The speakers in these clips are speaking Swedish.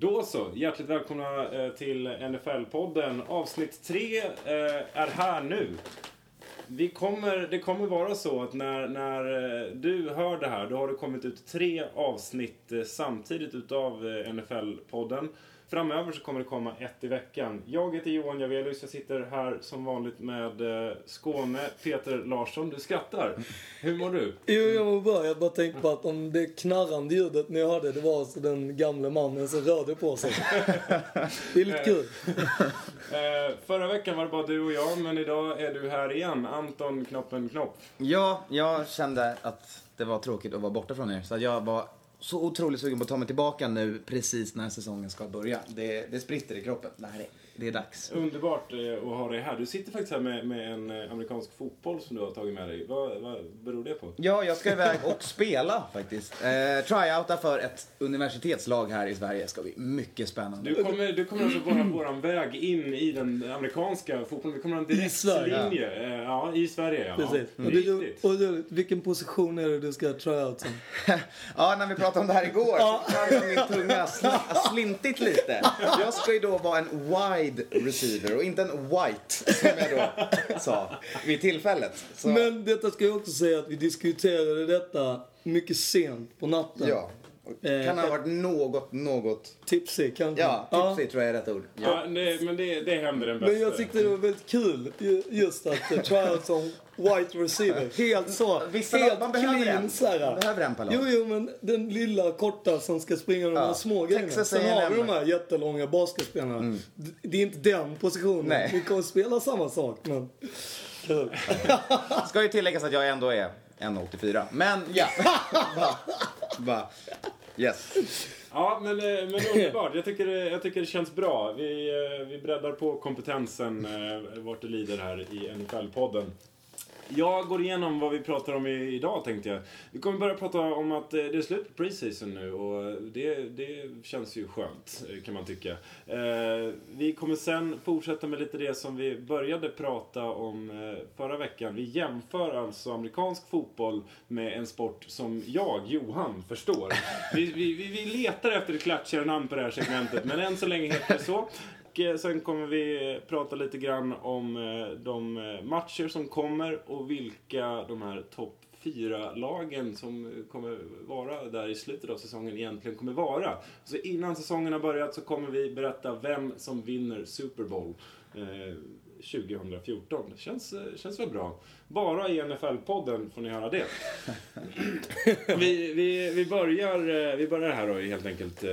Då så, hjärtligt välkomna eh, till NFL-podden. Avsnitt 3 eh, är här nu. Vi kommer, det kommer vara så att när, när eh, du hör det här, då har det kommit ut tre avsnitt samtidigt utav NFL-podden. Framöver så kommer det komma ett i veckan. Jag heter Johan Javelius, jag sitter här som vanligt med eh, Skåne, Peter Larsson. Du skrattar. Hur mår du? Jo, jag mår bra. Jag bara tänkte på att om det knarrande ljudet ni hörde, det var alltså den gamle mannen som rörde på sig. Det är lite kul. Eh, förra veckan var det bara du och jag, men idag är du här igen. Anton Knoppen Knopp. Ja, jag kände att det var tråkigt att vara borta från er. Så jag var så otroligt sugen på att ta mig tillbaka nu precis när säsongen ska börja. Det, det spritter i kroppen. Det här är, det är dags. Underbart eh, att ha dig här. Du sitter faktiskt här med, med en eh, amerikansk fotboll som du har tagit med dig. Vad, vad beror det på? Ja, jag ska iväg och spela faktiskt. Eh, tryouta för ett universitetslag här i Sverige ska bli mycket spännande. Du kommer, du kommer alltså vara våran väg in i den amerikanska fotbollen. Vi kommer ha en direkt Sverige. linje. Eh, Ja, i Sverige. Ja. Precis. Mm. Och det ro- och roligt. Vilken position är det du ska try out som? Ja, när vi pratade om det här igår så har min tunga sl- har slintit lite. Jag ska ju då vara en wide receiver och inte en white som jag då sa vid tillfället. Så, Men detta ska jag också säga att vi diskuterade detta mycket sent på natten. ja. Eh, Kan ha varit något, något... Tipsy kanske. Ja, tipsy tror jag är rätt ord. Ja, det, men det, det händer den bästa. Men jag tyckte det var väldigt kul ju- just att som white receiver. Helt så. Vissa helt man behöver clean en. så här. Man behöver en per lag. Jo, jo, men den lilla korta som ska springa de Ja. här små grejerna. Sen har vi de här jättelånga basketspelarna. D- Det är inte den positionen. Nej. Vi kommer spela samma sak, men... Kul. Ska ju tilläggas att jag ändå är 1,84. Men ja. Va? Va? Yes. Ja, men, eh, men underbart. Jag tycker, det- jag tycker det känns bra. Vi, eh, vi breddar på kompetensen eh, vart det lider här i NFL-podden. Jag går igenom vad vi pratar om idag tänkte jag. Vi kommer börja prata om att eh, det är slut på preseason nu och det, det känns ju skönt eh, kan man tycka. Eh, Vi kommer sen fortsätta med lite det som vi började prata om förra veckan. Vi jämför alltså amerikansk fotboll med en sport som jag, Johan, förstår. Vi, vi, vi, letar efter ett klatschigare namn på det här segmentet men än så länge heter det så. Och eh, sen kommer vi prata lite grann om eh, de eh, matcher som kommer och vilka de här topp fyra lagen som kommer vara där i slutet av säsongen egentligen kommer vara. Så innan säsongen har börjat så kommer vi berätta vem som vinner Super Bowl eh, 2014. Det känns, känns väl bra. Bara i NFL-podden får ni höra det. vi, vi, vi, börjar, vi börjar här då helt enkelt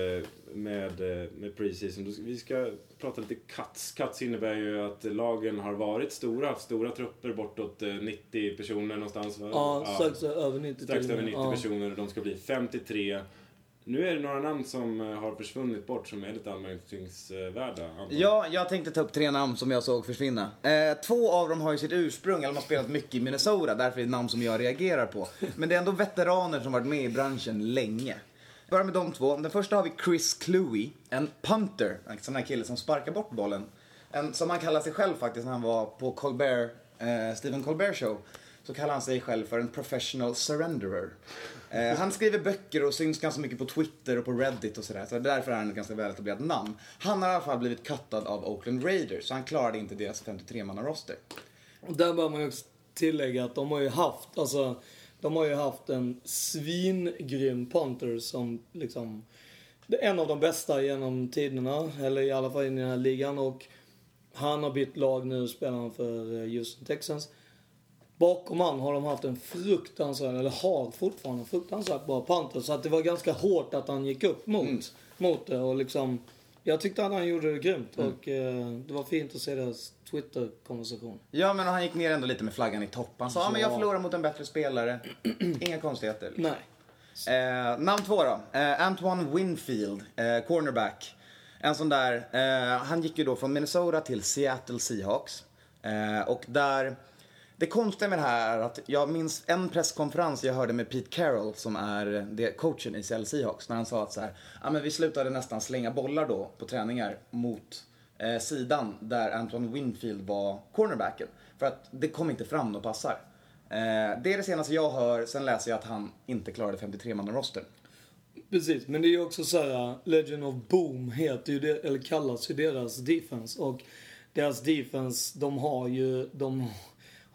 med, eh, med preseason. Vi ska prata lite cuts. Cuts innebär ju att lagen har varit stora, haft stora trupper bortåt eh, 90 personer någonstans. Va? Ja, strax över 90 strax och över med. 90 Ja. personer. De ska bli 53. Nu är det några namn som eh, har försvunnit bort som är lite anmärkningsvärda. Ja, jag tänkte ta upp tre namn som jag såg försvinna. Eh, två av dem har ju sitt ursprung, eller de har spelat mycket i Minnesota, därför är det namn som jag reagerar på. Men det är ändå veteraner som varit med i branschen länge. Börjar med de två. Den första har vi Chris Cluey, en punter, en sån här kille som sparkar bort bollen. En, som han kallar sig själv faktiskt när han var på Colbert, eh, Stephen Colbert show. Så kallar han sig själv för en professional surrenderer. Eh, han skriver böcker och syns ganska mycket på Twitter och på Reddit och sådär. Så därför är han ett ganska väletablerat namn. Han har i alla fall blivit cuttad av Oakland Raiders, så han klarade inte deras 53-manna-roster. Och där bör man ju också tillägga att de har ju haft, alltså, de har ju haft en svingrym punter som liksom, det är en av de bästa genom tiderna, eller i alla fall i den här ligan. Och han har bytt lag nu, spelar han för eh, Houston Texans. Bakom han har de haft en fruktansvärd, eller har fortfarande en fruktansvärt bra punter. Så att det var ganska hårt att han gick upp mot, mot det och liksom jag tyckte att han gjorde det grymt och eh, det var fint att se deras Twitter-konversation. Ja, men han gick ner ändå lite med flaggan i topp. Han sa, ja. men jag Ja. förlorar mot en bättre spelare. Inga konstigheter. Nej. Eh, namn två då. Eh, Antoine Winfield, eh, cornerback. En sån där, eh, han gick ju då från Minnesota till Seattle Seahawks. Eh, och där, det konstiga med det här är att jag minns en presskonferens jag hörde med Pete Carroll som är det, coachen i Seattle Seahawks. När han sa att så här, ja men vi slutade nästan slänga bollar då på träningar mot eh, sidan där Antoine Winfield var cornerbacken. För att det kom inte fram några passar. Eh, det är det senaste jag hör, sen läser jag att han inte klarade 53 man roster. Precis, men det är ju också så här, Legend of Boom heter ju det, eller kallas ju deras defense. Och deras defense, de har ju, de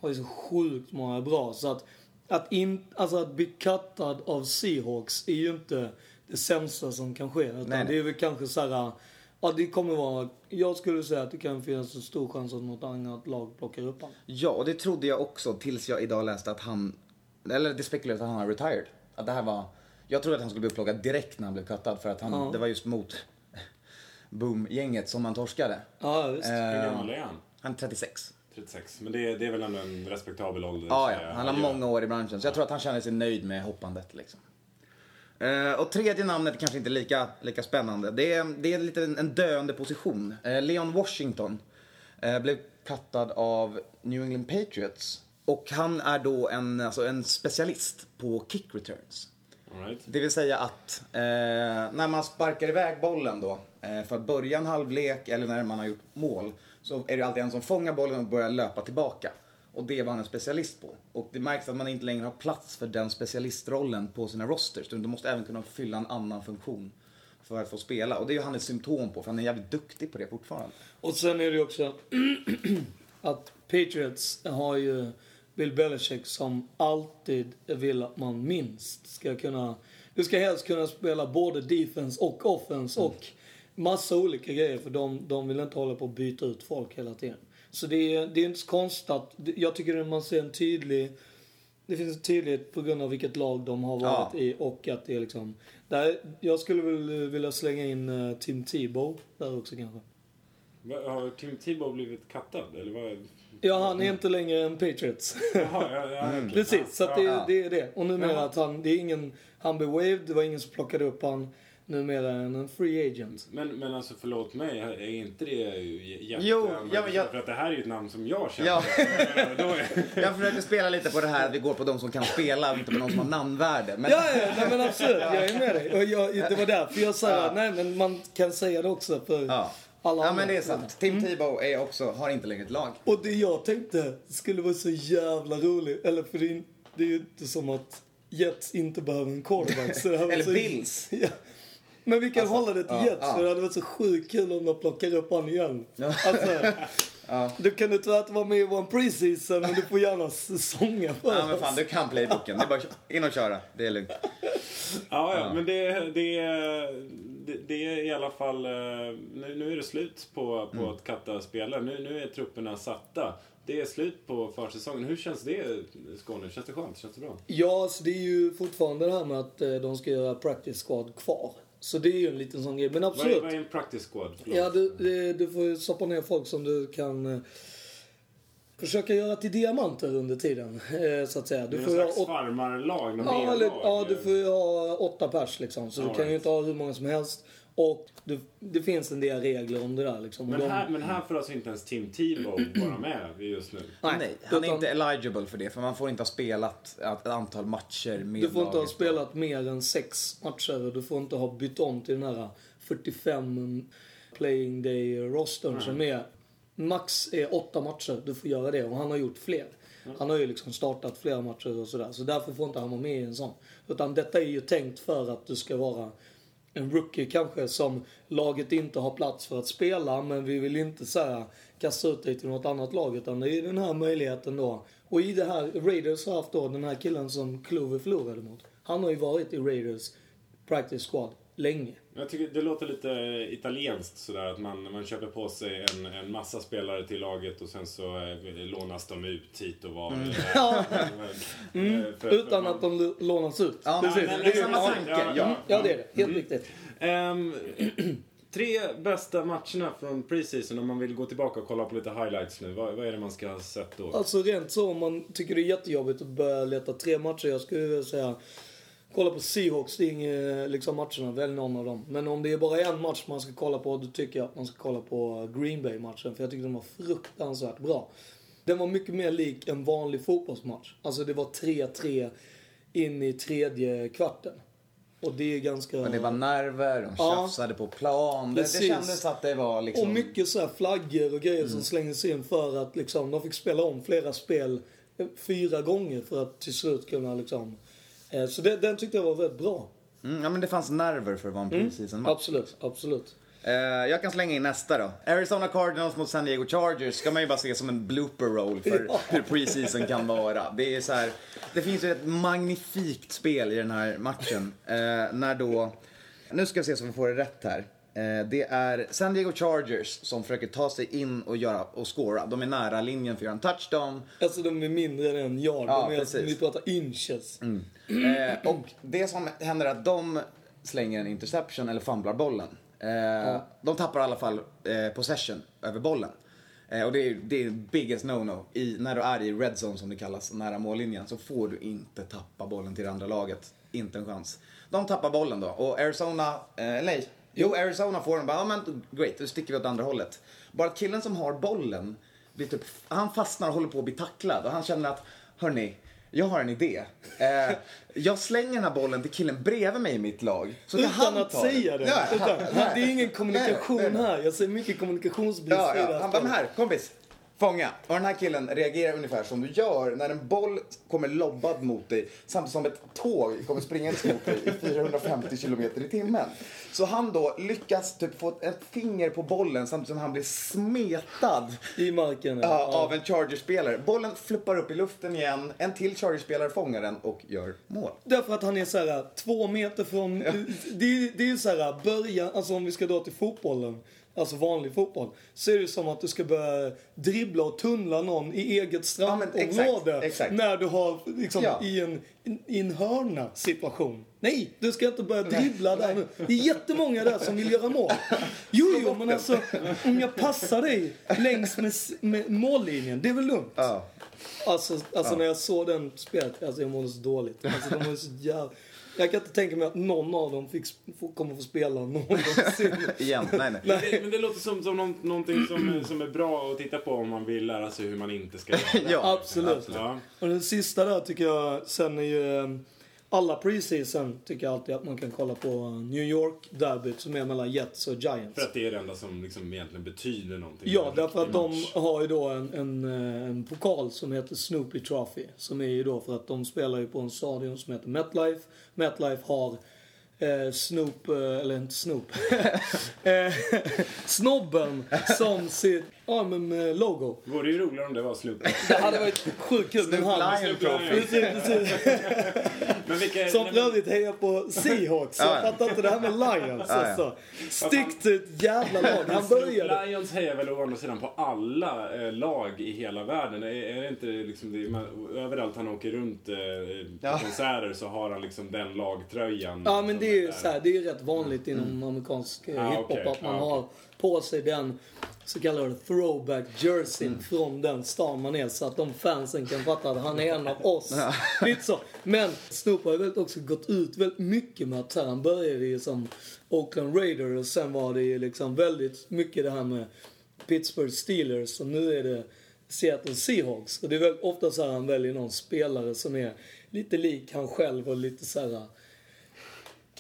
har ju så sjukt många bra. Så att, att, in, alltså att bli cuttad av Seahawks är ju inte det sämsta som kan ske. Utan nej. det är väl kanske så här, ja det kommer vara, jag skulle säga att det kan finnas en stor chans att något annat lag plockar upp honom. Ja, och det trodde jag också tills jag idag läste att han, eller det spekulerades att han har retired. Att det här var, jag trodde att han skulle bli upplockad direkt när han blev cuttad för att han, Ja. det var just mot Boom-gänget som han torskade. Ja, visst. Eh, Hur gammal är han? Han är 36. 36. Men det, det är väl ändå en respektabel ålder? Ja, ja. Han har många år i branschen. Så jag tror att han känner sig nöjd med hoppandet liksom. Eh, och tredje namnet är kanske inte lika, lika spännande. Det är, det är lite en, en döende position. Eh, Leon Washington eh, blev kattad av New England Patriots. Och han är då en, alltså en specialist på kick returns. Right. Det vill säga att när man sparkar iväg bollen då för att börja en halvlek eller när man har gjort mål så är det alltid en som fångar bollen och börjar löpa tillbaka. Och det var han en specialist på. Och det märks att man inte längre har plats för den specialistrollen på sina rosters. Du måste även kunna fylla en annan funktion för att få spela. Och det är ju han ett symptom på för han är jävligt duktig på det fortfarande. Och sen är det ju också att Patriots har ju Bill Belichick som alltid vill att man minst ska kunna... Du ska helst kunna spela både defense och offense och massa olika grejer för de, de vill inte hålla på att byta ut folk hela tiden. Så det är, det är inte så konstigt att... Jag tycker att man ser en tydlig... Det finns en tydlighet på grund av vilket lag de har varit Ja. i och att det är liksom... Där, jag skulle väl vilja slänga in uh, Tim Tebow där också kanske. Har Tim Tebow blivit kattad? Eller vad? Ja, han är inte längre en Patriots. Jaha, ja, ja, okej. Precis, så att det, Ja. det är det. Och numera att han, det är ingen, han blev waved, det var ingen som plockade upp han. Numera är han en free agent. Men, men alltså förlåt mig, är inte det jätte... Jo, ja, men jag- För att det här är ju ett namn som jag känner. Ja. Jag försöker spela lite på det här att vi går på de som kan spela och inte på de som har namnvärde. Men Ja, ja, nej, men absolut. Jag är med dig. Och jag, det var därför jag sa Ja. nej men man kan säga det också för Ja. alla Ja men det är sant. Tim Tebow är också, har inte längre ett lag. Och det jag tänkte skulle vara så jävla roligt, eller för det är, ju inte som att Jets inte behöver en quarterback. Så det här Eller så, Bills. Ja. Men vi kan hålla det till ja, Jets, ja. för det hade varit så sjukt kul om de plockar upp han igen. Ja. Alltså, Du kan ju tyvärr inte vara med i vår preseason, men du får gärna säsonga för Ja men fan, du kan playbooken. Det är bara in och köra. Det är lugnt. Ja, ja, men det, det, det, det är i alla fall... eh, Nu, nu är det slut på, på Mm. att katta spelare. Nu, nu är trupperna satta. Det är slut på försäsongen. Hur känns det, Skåne? Känns det skönt? Känns det bra? Ja, så det är ju fortfarande det här med att eh, de ska göra practice squad kvar. Så det är ju en liten sån grej. Men Vad är, absolut. vad är en practice squad? Förlåt. Ja, du, du, du får ju stoppa ner folk som du kan eh, försöka göra till diamanter under tiden. Eh, så att säga. det Du är får någon slags åt, farmarlag, ja, eller, ja, du får ju ha åtta pers liksom. Så du All kan ju right. inte ha hur många som helst. Och du, det finns en del regler om det där liksom. Men de- här, men här får alltså inte ens Tim Tebow vara med just nu. Nej, Nej, han är inte eligible för det. För man får inte ha spelat ett antal matcher med Du får inte ha spelat mer än sex matcher och du får inte ha bytt om till den här 45 playing day rostern som är max är åtta matcher. Du får göra det och han har gjort fler. Han har ju liksom startat flera matcher och sådär. Så därför får inte han vara med i en sån. Utan detta är ju tänkt för att du ska vara en rookie kanske som laget inte har plats för att spela men vi vill inte så här kasta ut dig till något annat lag utan det är den här möjligheten då. Och i det här, Raiders har haft då den här killen som Clover förlorade mot. Han har ju varit i Raiders practice squad länge. Jag tycker det låter lite italienskt sådär att man, man köper på sig en, en massa spelare till laget och sen så eh, lånas de ut hit och var. Ja. Mm. Utan att de lånas ut. Ja, Precis. men- Det är samma ja, tanke, ja. Ja, det är det. Helt riktigt. Ehm, tre bästa matcherna från preseason om man vill gå tillbaka och kolla på lite highlights nu. Vad, vad är det man ska ha sett då? Alltså rent så om man tycker det är jättejobbigt att börja leta tre matcher. Jag skulle vilja säga kolla på Seahawks, det är inga liksom matcherna, välj någon av dem. Men om det är bara en match man ska kolla på, då tycker jag att man ska kolla på Green Bay-matchen. För jag tycker den var fruktansvärt bra. Den var mycket mer lik en vanlig fotbollsmatch. Alltså det var 3-3 in i tredje kvarten. Och det är ganska... Men det var nerver, de Ja. tjafsade på plan. Det, det kändes att det var liksom... Och mycket så här flaggor och grejer som slängdes in för att liksom, de fick spela om flera spel eh, fyra gånger för att till slut kunna liksom... Eh, så det, den tyckte jag var väldigt bra. Mm, ja, men det fanns nerver för att vara en preseason match. Absolut, absolut. Eh, jag kan slänga in nästa då. Arizona Cardinals mot San Diego Chargers ska man ju bara se som en blooper roll för Ja. hur preseason kan vara. Det är så här, det finns ju ett magnifikt spel i den här matchen. Eh, när då, nu ska vi se så vi får det rätt här. Eh, det är San Diego Chargers som försöker ta sig in och, göra, och scora. De är nära linjen för att göra en touchdown. Alltså de är mindre än en yard. Ja, de är, precis. vi pratar inches. Eh, och det som händer är att de slänger en interception eller fumblar bollen. Eh, De tappar i alla fall eh, possession över bollen. Eh, och det är, det är biggest no-no. I, när du är i red zone som det kallas, nära mållinjen, så får du inte tappa bollen till det andra laget. Inte en chans. De tappar bollen då och Arizona, eh, nej, jo Arizona får den bara, ja men great, då sticker vi åt andra hållet. Bara att killen som har bollen, blir typ, han fastnar och håller på att bli tacklad och han känner att, hörni, jag har en idé. Eh, jag slänger den här bollen till killen bredvid mig i mitt lag. Så Utan han att ta säga det. Ja, Utan, det är ingen kommunikation Nej, nej, här. Jag ser mycket kommunikationsbrist Ja, i det ja. här Han bara, här, kompis. Fånga. Och den här killen reagerar ungefär som du gör när en boll kommer lobbad mot dig samtidigt som ett tåg kommer springandes mot dig i 450 kilometer i timmen. Så han då lyckas typ få ett finger på bollen samtidigt som han blir smetad I marken. ja, av en Chargers-spelare. Bollen flippar upp i luften igen, en till Chargers-spelare fångar den och gör mål. Därför att han är så här två meter från... Det, är- det är ju så här början, alltså om vi ska dra till fotbollen. Alltså vanlig fotboll. Så är det som att du ska börja dribbla och tunnla någon i eget Ja, strandområde. exakt. När du har liksom Ja. i, en, i en hörna situation. Nej, du ska inte börja dribbla där nu. Det är jättemånga där som vill göra mål. Jo, jo, men alltså om jag passar dig längs med, med mållinjen, det är väl lugnt? Ja. Alltså, alltså när jag såg den spelet, alltså jag mådde så dåligt. Alltså de var så jävla... Jag kan inte tänka mig att någon av dem fick, kommer få spela någonsin. Igen, nej nej. Det, men det låter som, som någon, någonting som, som är bra att titta på om man vill lära sig hur man inte ska göra. Ja, Absolut. Ja. Och den sista där tycker jag, sen är ju alla preseason tycker jag alltid att man kan kolla på New York-derbyt som är mellan Jets och Giants. För att det är det enda som liksom egentligen betyder någonting. Ja, därför att de har ju då en, en, eh, en pokal som heter Snoopy Trophy. Som är ju då för att de spelar ju på en stadion som heter MetLife. MetLife har eh, Snoop, eh, eller inte Snoop. eh, snobben som sitt, ja men med logo. Vore ju roligare om det var slut. Det hade varit sjukt kul. han- Lion Snoop Trophy. Som övrigt hejar på Seahawks. Så jag ja. fattar inte det här med Lions alltså. Stick till ett jävla lag. Han började. Lions hejar väl å andra sidan på alla eh, lag i hela världen. Är, är det inte liksom det, man, överallt han åker runt eh, på Ja. konserter så har han liksom den lagtröjan. Ja men det är ju så här, det är ju rätt vanligt inom amerikansk eh, Ah, hiphop okej. att man Ah, okej. har på sig den så kallade throwback jerseyn från den stan man är så att de fansen kan fatta att han är en av oss. Lite så. Men Snoop har ju också gått ut väldigt mycket med att så här, han började ju som Oakland Raiders och sen var det ju liksom väldigt mycket det här med Pittsburgh Steelers och nu är det Seattle Seahawks. Och det är väldigt ofta så här han väljer någon spelare som är lite lik han själv och lite så här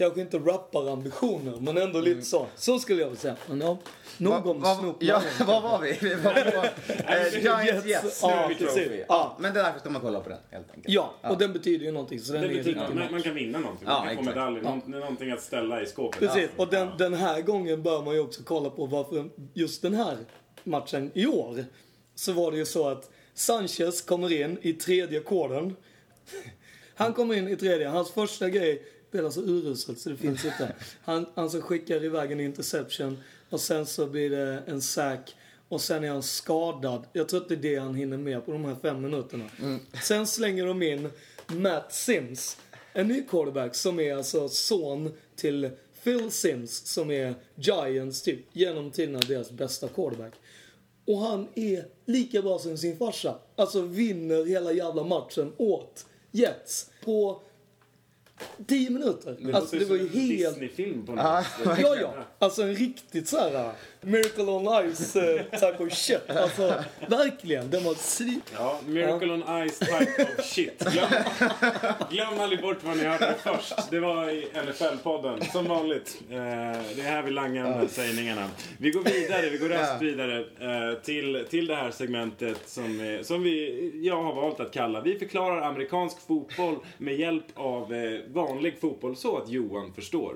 kanske inte rapparambitioner, men ändå lite så. Så skulle jag vilja säga. Men ja, nog om Vad- Snoop ja. Vad var vi? Vi var på eh, Giants Jets. Ja, Snoopy precis. Ja. Ja, men det är därför ska man kolla på den helt enkelt. Ja, och den betyder ju någonting. Så den Det är betyder att man, man kan vinna någonting. Man Ja, kan få medaljer. Någon, någonting att ställa i skåpet. Precis, och den, den här gången bör man ju också kolla på varför just den här matchen i år så var det ju så att Sanchez kommer in i tredje kåren. Han kommer in i tredje, hans första grej spelar så uruselt så det finns inte. Han, han så skickar iväg en interception och sen så blir det en sack och sen är han skadad. Jag tror att det är det han hinner med på de här fem minuterna. Sen slänger de in Matt Sims, en ny quarterback som är alltså son till Phil Sims som är Giants typ genom tiderna deras bästa quarterback. Och han är lika bra som sin farsa. Alltså vinner hela jävla matchen åt Jets på 10 minuter. Det alltså det var ju en helt... Disney-film på något. Ja, ja. Alltså en riktigt så här Miracle on Ice eh, type of shit. Alltså, verkligen. Den var svin... Ja, Miracle on Ice type of shit. Glöm, glöm aldrig bort vad ni hörde det först. Det var i NFL-podden, som vanligt. Eh, det är här vi langar de här sägningarna. Vi går vidare, vi går raskt vidare eh, till, till det här segmentet som, är, som vi, jag har valt att kalla Vi förklarar amerikansk fotboll med hjälp av vanlig fotboll så att Johan förstår.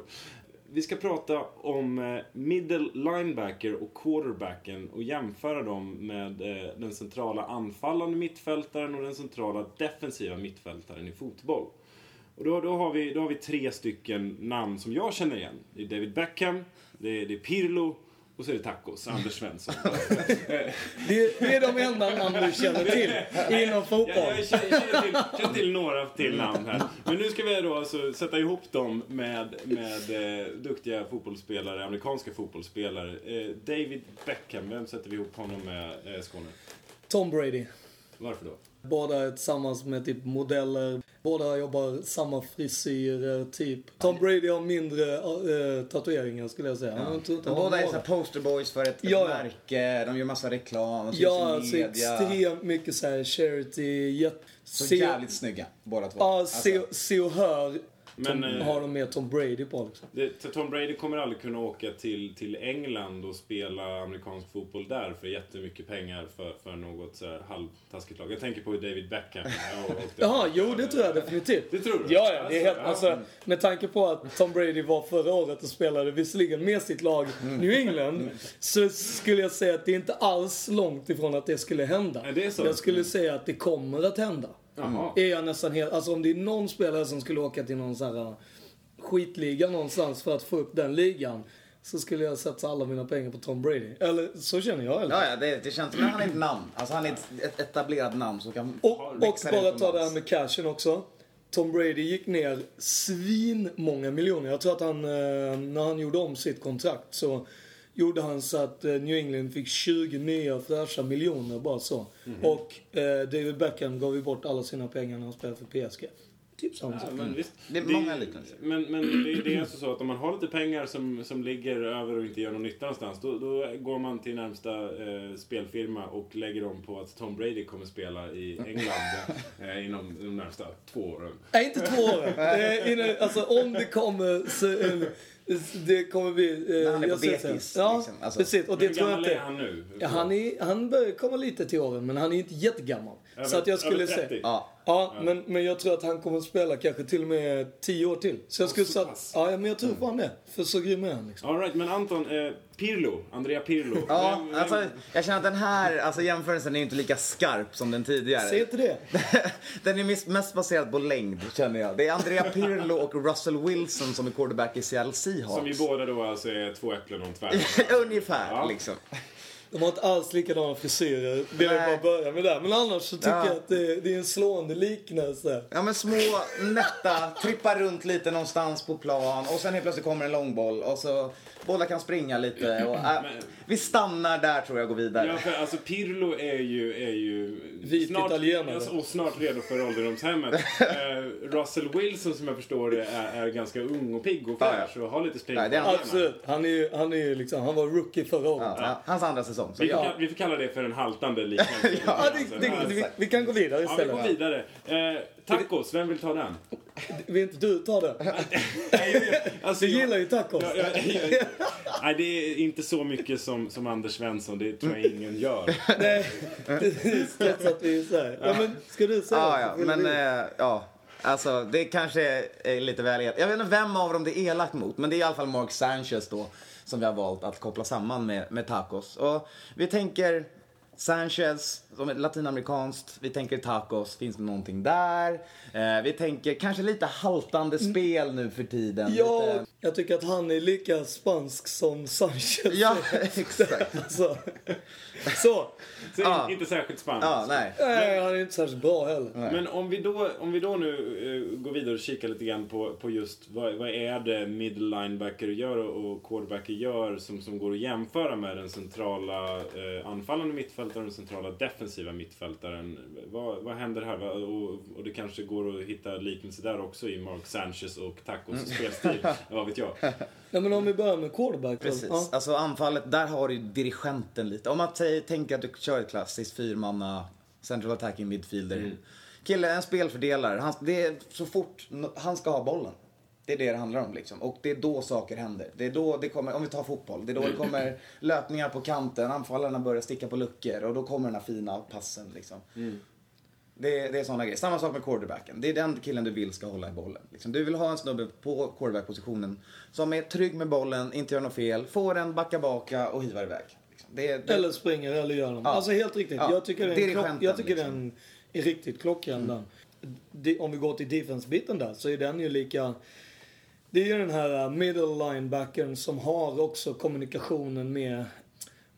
Vi ska prata om eh, middle linebacker och quarterbacken och jämföra dem med eh, den centrala anfallande mittfältaren och den centrala defensiva mittfältaren i fotboll. Och då, då, har vi, då har vi tre stycken namn som jag känner igen. Det är David Beckham, det är, det är Pirlo och så är det Tacos, Anders Svensson. Det, det är de enda namn du känner till inom fotboll. jag känner, känner, till, känner till några till namn här. Men nu ska vi då alltså sätta ihop dem med, med eh, duktiga fotbollsspelare, amerikanska fotbollsspelare. Eh, David Beckham, vem sätter vi ihop honom med, eh, Skåne? Tom Brady. Varför då? Båda är tillsammans med typ modeller. Båda jobbar samma frisyrer, typ. Tom Brady har mindre äh, tatueringar skulle jag säga. Inte De han har båda är så posterboys för ett, ett Ja, ja. märke, de gör massa reklam, syns Ja, alltså media. extremt mycket så här charity. Jätt... Så se, jävligt snygga båda två. Ja, Alltså, se, se och hör. Men, Tom, eh, har de med Tom Brady på liksom. Det, Tom Brady kommer aldrig kunna åka till, till England och spela amerikansk fotboll där för jättemycket pengar för, för något så här halvtaskigt lag. Jag tänker på David Beckham. Jaha, jo det tror jag definitivt. Det tror du? Ja, ja, det är helt, Alltså, alltså, med tanke på att Tom Brady var förra året och spelade visserligen med sitt lag New England så skulle jag säga att det är inte alls långt ifrån att det skulle hända. Nej, det är så. Jag skulle säga att det kommer att hända. Jaha. Är jag nästan helt, alltså om det är någon spelare som skulle åka till någon sån här uh, skitliga någonstans för att få upp den ligan så skulle jag satsa alla mina pengar på Tom Brady. Eller så känner jag. Eller? Ja, ja, det, det känns som att han är ett namn. Alltså han är ett, etablerat namn som kan Och, och bara ta det här med cashen också. Tom Brady gick ner svin många miljoner. Jag tror att han, eh, när han gjorde om sitt kontrakt så gjorde han så att eh, New England fick 20 nya fräscha miljoner bara så. Mhm. Och eh, David Beckham gav ju bort alla sina pengar när han spelade för PSG. Typ samma Ja, men visst. Det är många liknelser. Men, men det, det är alltså så att om man har lite pengar som, som ligger över och inte gör någon nytta någonstans. Då, då går man till närmsta eh, spelfirma och lägger dem på att Tom Brady kommer spela i England eh, inom de närmsta två åren. Nej, inte två år. Eh, alltså om det kommer så, eh, det kommer bli... Eh, han är på här. bekis, Ja, liksom. Alltså. precis. Och Men det hur tror jag gammal är inte... han nu? Ja, han, är, han börjar komma lite till åren, men han är inte jättegammal. Över- så att jag skulle över 30? säga... Ja. Ja, men, men jag tror att han kommer att spela kanske till och med 10 år till. Så jag skulle säga ja, men jag tror fan det. För så grym är han liksom. All right, men Anton, eh, Pirlo, Andrea Pirlo. Ja, Vem- vem- alltså, jag känner att den här alltså, jämförelsen är inte lika skarp som den tidigare. Säg inte det. den är mest- baserad på längd, känner jag. Det är Andrea Pirlo och Russell Wilson som är quarterback i Seattle Seahawks. Som ju båda då alltså är två äpplen och en tvärm. Ungefär, Ja. liksom. De har inte alls likadana frisyrer. Vill jag bara börja med det. Men annars så tycker Ja. jag att det, det är en slående liknelse. Ja men små, nätta, trippar runt lite någonstans på plan och sen helt plötsligt kommer en långboll och så båda kan springa lite och äh, vi stannar där tror jag och går vidare. Ja, för alltså Pirlo är ju... Är ju Vit italienare. alltså, Och snart redo för ålderdomshemmet. eh, Russell Wilson som jag förstår det är, är ganska ung och pigg och Ja, fräsch och har lite spring benen. Absolut. Han är ju, han är ju liksom, han var rookie förra året. Ja, ja, hans andra säsong. Så Vi, ja. kalla- vi får kalla det för en haltande liknelse. Ja, det, det, vi, vi kan gå vidare Ja, vi istället. går vidare. Eh, tacos, vem vill ta den? Vill inte du ta det? Alltså, Du gillar ju tacos. Ja, ja, ja. Nej, det är inte så mycket som, som Anders Svensson. Det tror jag ingen gör. Nej, precis. Trots att vi är så här. Ja, men ska du säga Ja, så ja, men eh, ja. Alltså, det kanske är, är lite väl elakt. Jag vet inte vem av dem det är elakt mot, men det är i alla fall Mark Sanchez då som vi har valt att koppla samman med, med tacos. Och vi tänker Sanchez som är latinamerikanskt, vi tänker tacos, finns det någonting där? Eh, vi tänker kanske lite haltande spel nu för tiden. Mm. Ja, Lite, jag tycker att han är lika spansk som Sanchez. ja exakt. Alltså, så. Så Ja. Inte särskilt spännande. Ja, nej. Nej, han är inte särskilt bra heller. Men om vi då, om vi då nu eh, går vidare och kikar lite grann på, på just vad, vad är det middle linebacker gör och, quarterbacker gör som, som går att jämföra med den centrala eh, anfallande mittfältaren mittfältaren och centrala defensiva mittfältaren. Vad, vad händer här? Och, och det kanske går att hitta liknelse där också i Mark Sanchez och Tacos Mm. spelstil. Vad vet jag. Nej men om vi börjar med quarterback då. Precis. Ja. Alltså anfallet, där har du dirigenten lite. Om man tänker att du kör ett klassiskt fyrmanna central attacking midfielder. Kille, en spelfördelare. Han, det är så fort han ska ha bollen. Det är det det handlar om liksom. Och det är då saker händer. Det är då det kommer, om vi tar fotboll, det är då det kommer löpningar på kanten, anfallarna börjar sticka på luckor och då kommer den här fina passen liksom. Det är, det är sådana grejer. Samma sak med quarterbacken. Det är den killen du vill ska hålla i bollen. Liksom. Du vill ha en snubbe på quarterback-positionen som är trygg med bollen, inte gör något fel, får den, backa baka och hivar iväg. Liksom. Det är, det, Eller springer eller gör dem. Ja. Alltså helt riktigt. Ja. Jag tycker, det är en klock, Dirigenten, jag tycker liksom. den är riktigt klockren den. Det, om vi går till defense-biten där så är den ju lika... Det är ju den här uh, middle linebacken som har också kommunikationen med,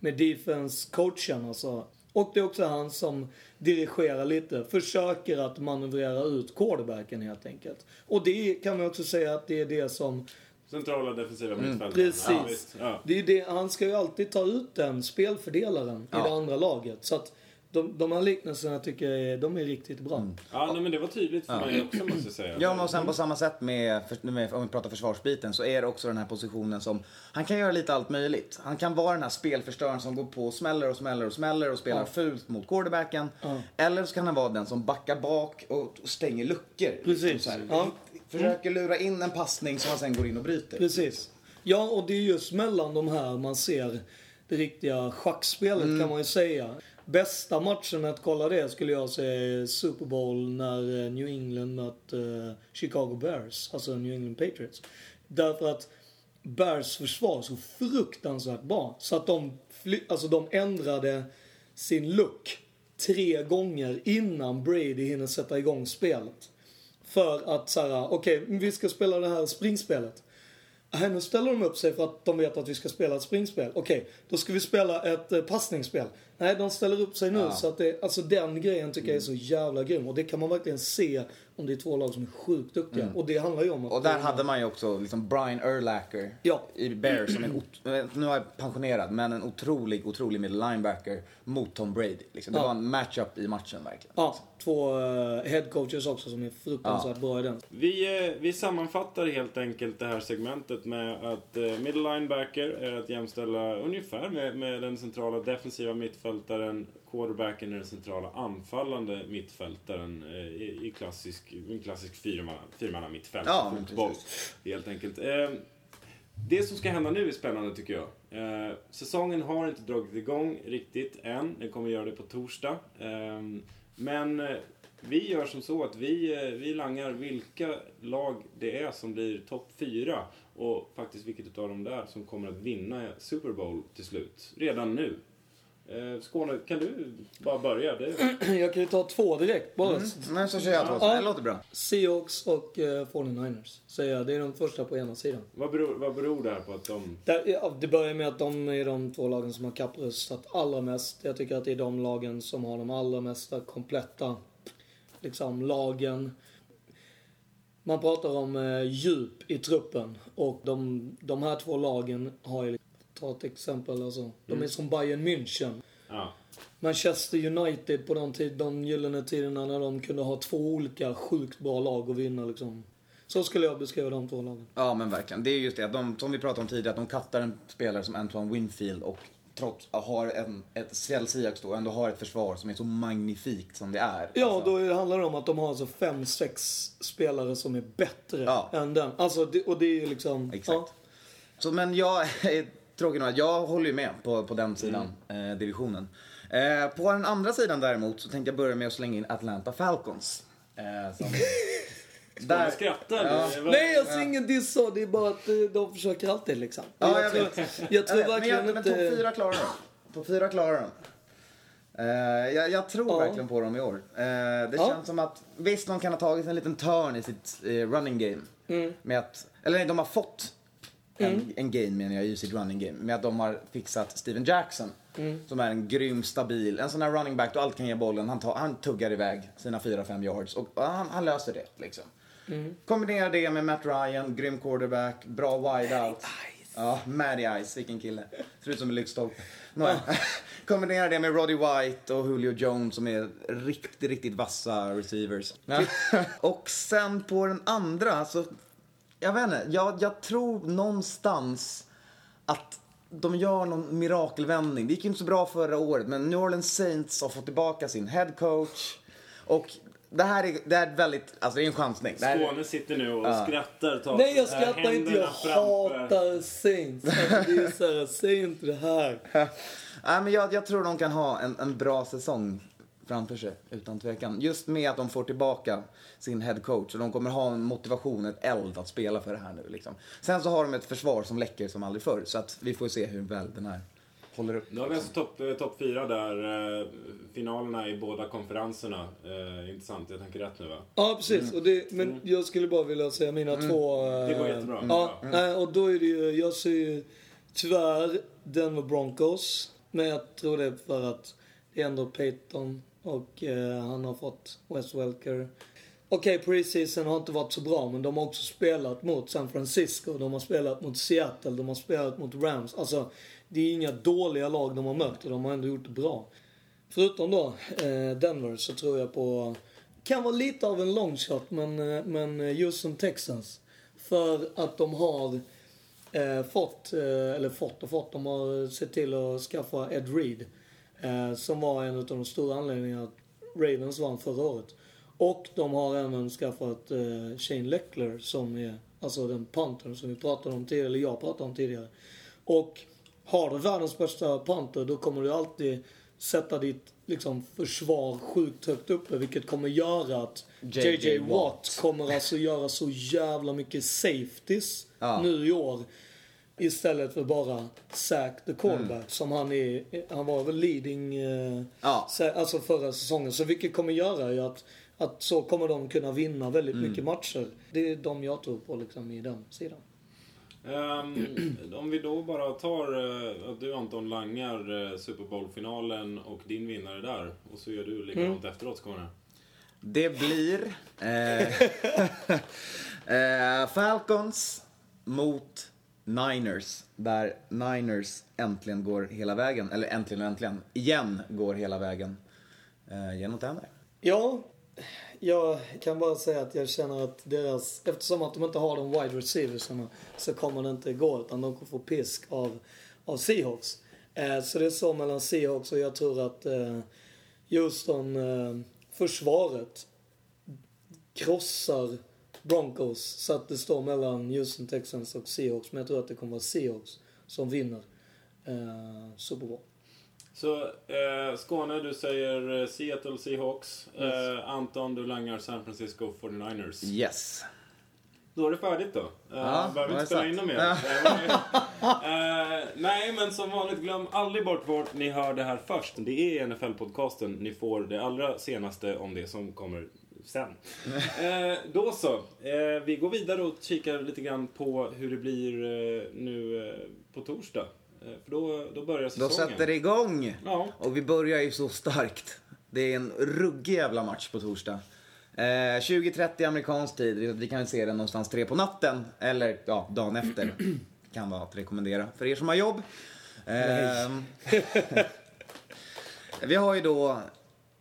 med defense-coachen alltså. Och det är också han som dirigerar lite, försöker att manövrera ut quarterbacken helt enkelt. Och det kan man också säga att det är det som Centrala defensiva Mm. mittfältaren. Precis. Ja. Ja. Det är det, han ska ju alltid ta ut den spelfördelaren i Ja. det andra laget. Så att de, de här liknelserna tycker jag är, de är riktigt bra. Mm. Ja, nej, men det var tydligt för mig också måste jag säga. Ja, men och sen på samma sätt med, med, om vi pratar försvarsbiten, så är det också den här positionen som, han kan göra lite allt möjligt. Han kan vara den här spelförstöraren som går på och smäller och smäller och smäller och spelar Ja. fult mot quarterbacken. Ja. Eller så kan han vara den som backar bak och och stänger luckor. Precis. Så här, Ja. Försöker lura in en passning som han sen går in och bryter. Precis. Ja, och det är just mellan de här man ser det riktiga schackspelet Mm. kan man ju säga. Bästa matchen att kolla det skulle jag säga är Super Bowl när eh, New England mötte eh, Chicago Bears, alltså New England Patriots. Därför att Bears försvar så fruktansvärt bra. Så att de, alltså de ändrade sin look tre gånger innan Brady hinner sätta igång spelet. För att såhär, okej, okej, vi ska spela det här springspelet. Nej, nu ställer de upp sig för att de vet att vi ska spela ett springspel. Okej, då ska vi spela ett eh, passningsspel. Nej, de ställer upp sig nu. Ja. Så att det, alltså den grejen tycker jag är så jävla grym. Och det kan man verkligen se om det är två lag som är sjukt duktiga. Och det handlar ju om att... Och där hade man ju också liksom Brian Urlacher Ja. i Bears som en, nu är jag pensionerad, men en otrolig, otrolig middle linebacker mot Tom Brady. Liksom. Det Ja. var en matchup i matchen verkligen. Ja, två uh, headcoaches också som är fruktansvärt bra i den. Vi, eh, vi sammanfattar helt enkelt det här segmentet med att eh, middle linebacker är att jämställa ungefär med, med den centrala defensiva mittfältaren. Quarterbacken är den centrala anfallande mittfältaren eh, i, i klassisk, en klassisk fyrmanna, mittfält Ja, fotboll. precis. Helt enkelt. Eh, det som ska hända nu är spännande tycker jag. Eh, säsongen har inte dragit igång riktigt än. Den kommer göra det på torsdag. Eh, men eh, vi gör som så att vi, eh, vi langar vilka lag det är som blir topp fyra och faktiskt vilket av dem det är som kommer att vinna Super Bowl till slut. Redan nu. Eh, Skåne, kan du bara börja? Det, Jag kan ju ta två direkt bara. Men så kör jag två. Ja. Det låter bra. Seahawks och uh, 49ers säger jag. Det är de första på ena sidan. vad, beror, vad beror det här på att de... Där, ja, det börjar med att de är de två lagen som har kapprustat allra mest. Jag tycker att det är de lagen som har de allra mesta kompletta liksom, lagen. Man pratar om eh, djup i truppen och de, de här två lagen har ju, ta ett exempel, alltså, de är som Bayern München. Ja. Manchester United på de, tid, de gyllene tiderna när de kunde ha två olika sjukt bra lag och vinna liksom. Så skulle jag beskriva de två lagen. Ja men verkligen. Det är just det, de, som vi pratade om tidigare, att de kattar en spelare som Antoine Winfield och trots har en, ett Seahawks då ändå har ett försvar som är så magnifikt som det är. Ja, Alltså, då handlar det om att de har alltså fem, sex spelare som är bättre Ja. än den. Alltså, det, och det är ju liksom... Exakt. Så, men jag är tråkig nog jag håller ju med på, på den sidan, Mm. eh, divisionen. Eh, på den andra sidan däremot så tänkte jag börja med att slänga in Atlanta Falcons. Eh, som, Skåne skrattar. Ja. Var- Nej, jag ser ingen diss så. Det är bara att eh, de försöker alltid liksom. Ja, jag tror, vet. jag tror vet, men verkligen jag, men topp inte... fyra klarar de. Topp fyra klarar de. Eh, jag, jag tror Ja. verkligen på dem i år. Eh, det Ja. känns som att, visst de kan ha tagit en liten turn i sitt eh, running game. Mm. Med att, eller nej, de har fått en, en game menar jag sitt running game. Med att de har fixat Steven Jackson. Mm. Som är en grym, stabil, en sån här running back då allt kan ge bollen. Han, tar, han tuggar iväg sina 4-5 yards och ja, han, han löser det liksom. Mm. Kombinera det med Matt Ryan, grym quarterback, bra wide out. Ja, Matty Ice, vilken kille. Ser ut som en lyktstolpe. Nåja. Kombinera det med Roddy White och Julio Jones som är riktigt, riktigt vassa receivers. och sen på den andra så, jag vet inte, jag, jag tror någonstans att de gör någon mirakelvändning. Det gick ju inte så bra förra året, men New Orleans Saints har fått tillbaka sin head coach. Och det här är, det här är väldigt, alltså det är en chansning. Det här är- Skåne sitter nu och skrattar. Tar Nej jag skrattar inte, jag framför. hatar Saints. Alltså, det är så här, säg inte det här. Nej, men jag, jag tror de kan ha en, en bra säsong framför sig, utan tvekan. Just med att de får tillbaka sin head coach och de kommer ha en motivation, ett eld att spela för det här nu. Liksom. Sen så har de ett försvar som läcker som aldrig förr, så att vi får se hur väl den här håller upp. Nu har vi alltså topp eh, top fyra där. eh, Finalerna i båda konferenserna. Eh, intressant, jag tänker rätt nu va? Ja precis, och det, men jag skulle bara vilja säga mina två... Det går eh, jättebra. Ja, Ja. nej, och då är det ju, jag ser ju tyvärr Denver Broncos. Men jag tror det är för att det är ändå Peyton och eh, han har fått Wes Welker. Okej, preseason har inte varit så bra, men de har också spelat mot San Francisco, de har spelat mot Seattle, de har spelat mot Rams. Alltså, det är inga dåliga lag de har mött och de har ändå gjort det bra. Förutom då eh, Denver så tror jag på, kan vara lite av en long shot, men, eh, men eh, Houston Texans. För att de har eh, fått, eh, eller fått och fått, de har sett till att skaffa Ed Reed. Eh, som var en av de stora anledningarna att Ravens vann förra året. Och de har även skaffat eh, Shane Leckler som är alltså den punter som vi pratade om tidigare, eller jag pratade om tidigare. Och har du världens bästa punter då kommer du alltid sätta ditt liksom, försvar sjukt högt uppe vilket kommer göra att JJ JJ Watt Watt. kommer alltså göra så jävla mycket safeties Ja. nu i år. Istället för bara sack the quarterback Mm. som han är. Han var väl leading eh, Ja. alltså förra säsongen. Så vilket kommer göra ju att, att så kommer de kunna vinna väldigt Mm. mycket matcher. Det är de jag tror på liksom i den sidan. Ehm, om vi då bara tar eh, att du Anton langar eh, Super Bowl-finalen och din vinnare där. Och så gör du likadant Mm. efteråt Skåne. Det blir eh, eh, Falcons mot Niners. Där Niners äntligen går hela vägen, eller äntligen och äntligen, igen går hela vägen eh, genom Tänder. Ja, jag kan bara säga att jag känner att deras, eftersom att de inte har de wide receiversarna så kommer det inte gå utan de kommer få pisk av, av Seahawks. Eh, så det är så mellan Seahawks och jag tror att eh, Houston, eh, försvaret krossar Broncos så att det står mellan Houston Texans och Seahawks. Men jag tror att det kommer vara Seahawks som vinner eh, Super Bowl. Så eh, Skåne, du säger eh, Seattle Seahawks. Eh, Anton, du langar San Francisco 49ers. Yes. Då är det färdigt då. Eh, Ja, behöver vad inte spela in mer. Eh, nej, men som vanligt, glöm aldrig bort vart ni hör det här först. Det är NFL-podcasten. Ni får det allra senaste om det som kommer sen. Eh, då så. Eh, vi går vidare och kikar lite grann på hur det blir eh, nu eh, på torsdag. Eh, för då, då börjar Då säsongen. sätter det igång. Ja. Och vi börjar ju så starkt. Det är en ruggig jävla match på torsdag. Eh, 20.30 amerikansk tid. Vi kan se den någonstans tre på natten. Eller ja, dagen efter. Kan vara att rekommendera för er som har jobb. Ehm, vi har ju då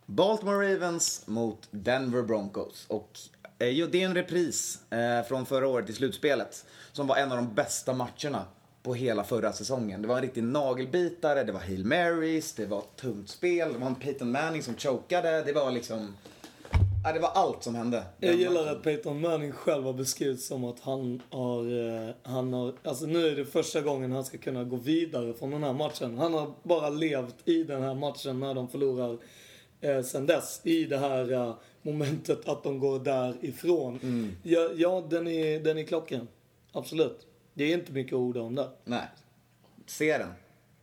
Baltimore Ravens mot Denver Broncos. Och eh, det är en repris eh, från förra året i slutspelet. Som var en av de bästa matcherna på hela förra säsongen. Det var en riktig nagelbitare, det var Hail Marys, det var ett tungt spel, det var en Peyton Manning som chokade. Det var liksom... Ja, det var allt som hände. Jag gillar matchen. att Peyton Manning själv har beskrivits som att han har, eh, han har, alltså nu är det första gången han ska kunna gå vidare från den här matchen. Han har bara levt i den här matchen när de förlorar eh, sen dess. I det här eh, momentet att de går därifrån. Mm. Ja, ja den, är, den är klockren. Absolut. Det är inte mycket orda om där. Nej. Se den.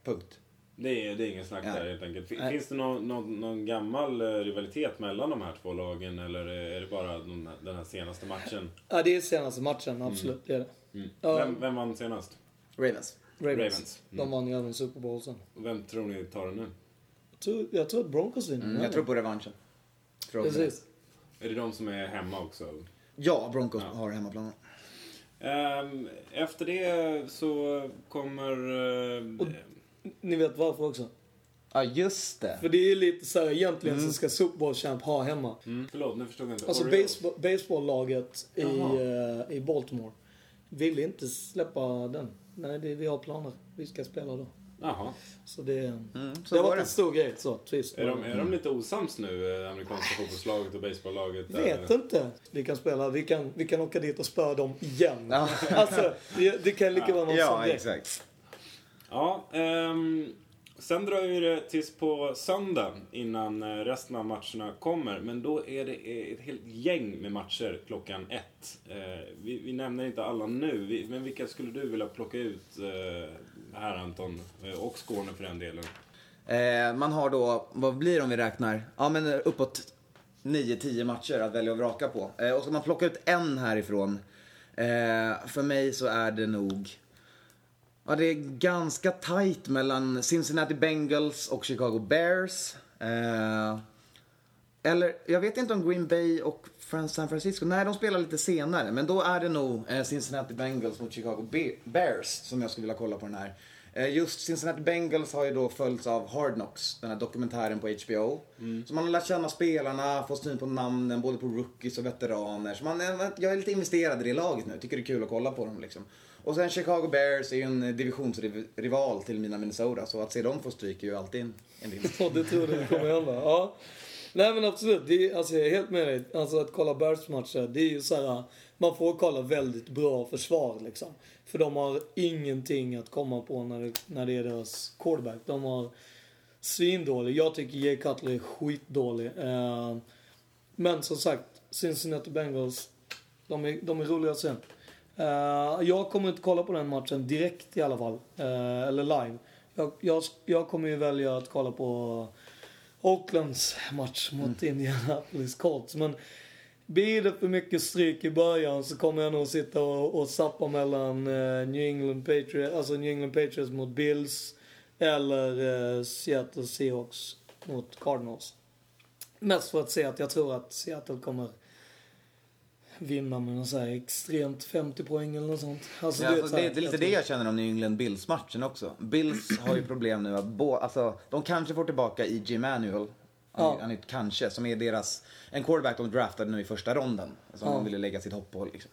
Punkt. Det är, det är ingen snack Ja. där helt enkelt. Fin- Nej. Finns det någon, någon, någon gammal eh, rivalitet mellan de här två lagen eller är det bara de, här- den här senaste matchen? Ja, det är senaste matchen, absolut. Det är det. Mm. Vem, vem vann senast? Ravens. Ravens. Ravens. De vann ju även Super Bowl sen. Vem tror ni tar den nu? Jag tror, jag tror att Broncos vinner. Mm, jag tror på revanschen. Tror det. Precis. Är det de som är hemma också? Ja, Broncos Ja. har hemmaplanen. Ehm, efter det så kommer... eh, Och- Ni vet varför också? Ja, just det. För det är lite så här, egentligen så ska Super Bowl champ ha hemma. mm, förlåt, nu förstod jag inte. Alltså baseball, baseballlaget i, eh, i Baltimore vill inte släppa den. Nej, det, vi har planer. Vi ska spela då. Jaha. Så det, Mm, så det har var varit det. en stor grej. Så, twist. Är de, är de lite osams nu, eh, amerikanska fotbollslaget och baseballlaget? där? Vet inte. Vi kan spela, vi kan, vi kan åka dit och spöa dem igen. Ja. Alltså, det, det kan lika vara någon sån Ja, grej. exakt. Ja, ehm, sen drar vi det tills på söndag innan eh, resten av matcherna kommer. Men då är det eh, ett helt gäng med matcher klockan ett. Eh, vi, vi nämner inte alla nu, men vilka skulle du vilja plocka ut här Anton? Och Skåne för den delen. Man har då, vad blir det om vi räknar? Ja men uppåt 9-10 matcher att välja och vraka på. Och ska man plocka ut en härifrån. För mig så är det nog, ja det är ganska tight mellan Cincinnati Bengals och Chicago Bears. Eh, eller, jag vet inte om Green Bay och San Francisco, nej de spelar lite senare. Men då är det nog eh, Cincinnati Bengals mot Chicago Be- Bears som jag skulle vilja kolla på den här. Eh, just Cincinnati Bengals har ju då följts av Hard Knocks, den här dokumentären på HBO. Så man har lärt känna spelarna, fått syn på namnen, både på rookies och veteraner. Så man, är- jag är lite investerad i det laget nu, tycker det är kul att kolla på dem liksom. Och sen Chicago Bears är ju en eh, divisionsrival till mina Minnesota, så att se dem få stryk är ju alltid en, en vinst. Ja, det tror jag kommer hända. Ja. Nej men absolut, det är, alltså, jag är helt med dig. Alltså att kolla Bears-matcher, det är ju så här, man får kolla väldigt bra försvar liksom. För de har ingenting att komma på när det, när det är deras quarterback. De har svindålig. Jag tycker Jay Cutler är skitdålig. Eh, men som sagt, Cincinnati Bengals, de är, de är roliga att se. Eh, jag kommer inte kolla på den matchen direkt i alla fall. Eh, eller live. Jag, jag, jag kommer ju välja att kolla på Oaklands match mot Indianapolis Colts. Men blir det för mycket stryk i början så kommer jag nog sitta och, och sappa mellan eh, New England Patriots, alltså New England Patriots mot Bills eller Seattle Seahawks mot Cardinals. Mest för att se att jag tror att Seattle kommer vinna med någon så här extremt 50 poäng eller något sånt. Alltså, Ja, du vet alltså, så det här, är lite det jag känner om New England Bills-matchen också. Bills har ju problem nu att bo, alltså, de kanske får tillbaka E.J. Manuel. Ja. han är kanske, som är deras, en quarterback de draftade nu i första ronden. Som Ja. de ville lägga sitt hopp på liksom.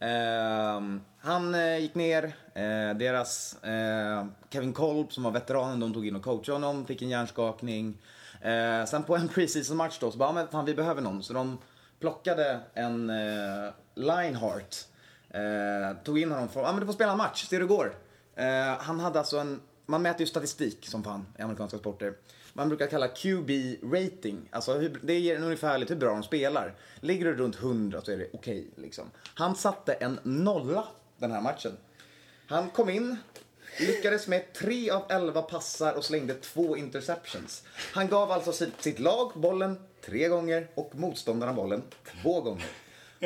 Ehm, han eh, gick ner, eh, deras eh, Kevin Kolb som var veteranen, de tog in och coachade honom, fick en hjärnskakning. Sen på en preseason match då så bara, "Ja, men fan vi behöver någon. Så de plockade en eh, Linehart. Eh, tog in honom från, ja men du får spela en match, se hur det går. Eh, han hade alltså en, man mäter ju statistik som fan i amerikanska sporter. Man brukar kalla QB rating, alltså hur, det ger en ungefärligt hur bra de spelar. Ligger du runt 100 så är det okej liksom. Han satte en nolla den här matchen. Han kom in, lyckades med 3 av 11 passar och slängde två interceptions. Han gav alltså sitt, sitt lag bollen tre gånger och motståndarna bollen två gånger.